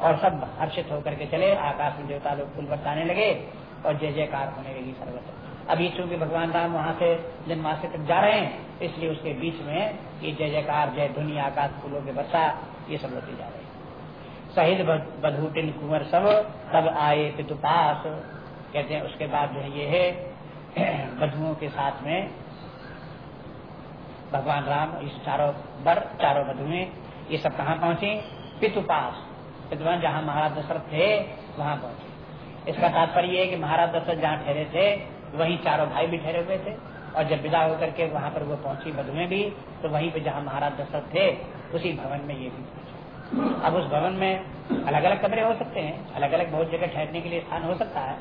और सब हर्षित होकर के चले, आकाश में देवता लोग फूल बरसाने लगे और जय जयकार होने लगी सर्वत्र। अभी चूँकि भगवान राम वहाँ से जन्माष्टमी तक जा रहे हैं, इसलिए उसके बीच में ये जय जयकार, जय धुनी आकाश फूलों के वर्षा, ये सब होती जा रही शहीद बधूटिन कुंवर सब, तब आए पितुपास कहते हैं, उसके बाद जो ये है, बधुओं के साथ में भगवान राम, इस चारों बर चारों बधुएँ, ये सब कहाँ पहुँचे? पितुपास पितुपास जहाँ महाराज दशरथ थे, वहाँ पहुँचे। इसका तात्पर्य है कि महाराज दशरथ जहाँ ठहरे थे, वहीं चारों भाई भी ठहरे हुए थे, और जब विदा होकर के वहाँ पर वो पहुँची बधुएँ भी तो वहीं पे जहाँ महाराज दशरथ थे, उसी भवन में ये भी पहुँचे। अब उस भवन में अलग अलग कमरे हो सकते हैं अलग अलग बहुत जगह ठहरने के लिए स्थान हो सकता है,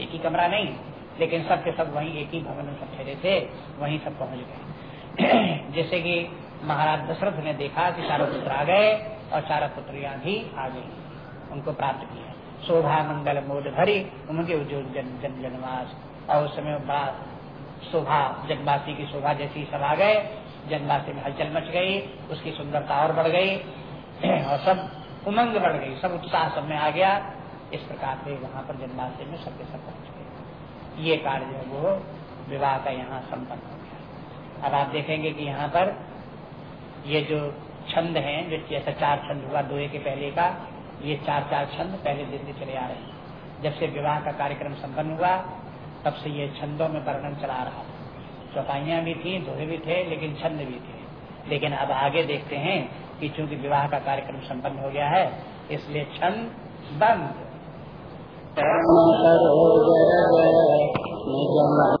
एक ही कमरा नहीं, लेकिन सब के सब वहीं एक ही भवन में सब ठहरे थे, वहीं सब पहुँच गए। जैसे कि महाराज दशरथ ने देखा कि चारों पुत्र आ गए और चारों पुत्रियाँ भी आ गई। उनको प्राप्त किया। शोभा मंगल मोद भरी उनके उज्जवल जन जन जनवास। और उस समय शोभा जनवासी की शोभा जैसी सब आ गए। जनवासी में हलचल मच गई, उसकी सुंदरता और बढ़ गई। और सब उमंग बढ़ गई, सब उत्साह सब में आ गया। इस प्रकार से वहाँ पर जन्माष्टमी में सबके सब पहुँच गए। ये कार्य वो विवाह का यहाँ संपन्न हो गया। अब आप देखेंगे कि यहाँ पर ये जो छंद हैं, जो जैसा चार छंद हुआ, दोहे के पहले का, ये चार चार छंद पहले दिन चले आ रहे हैं। जब से विवाह का कार्यक्रम संपन्न हुआ, तब से ये छंदों में वर्णन चला रहा चौपाइयाँ भी थी, दोहे भी थे, लेकिन छंद भी थे। लेकिन अब आगे देखते हैं कि चूँकि विवाह का कार्यक्रम संपन्न हो गया है, इसलिए छंद बंद।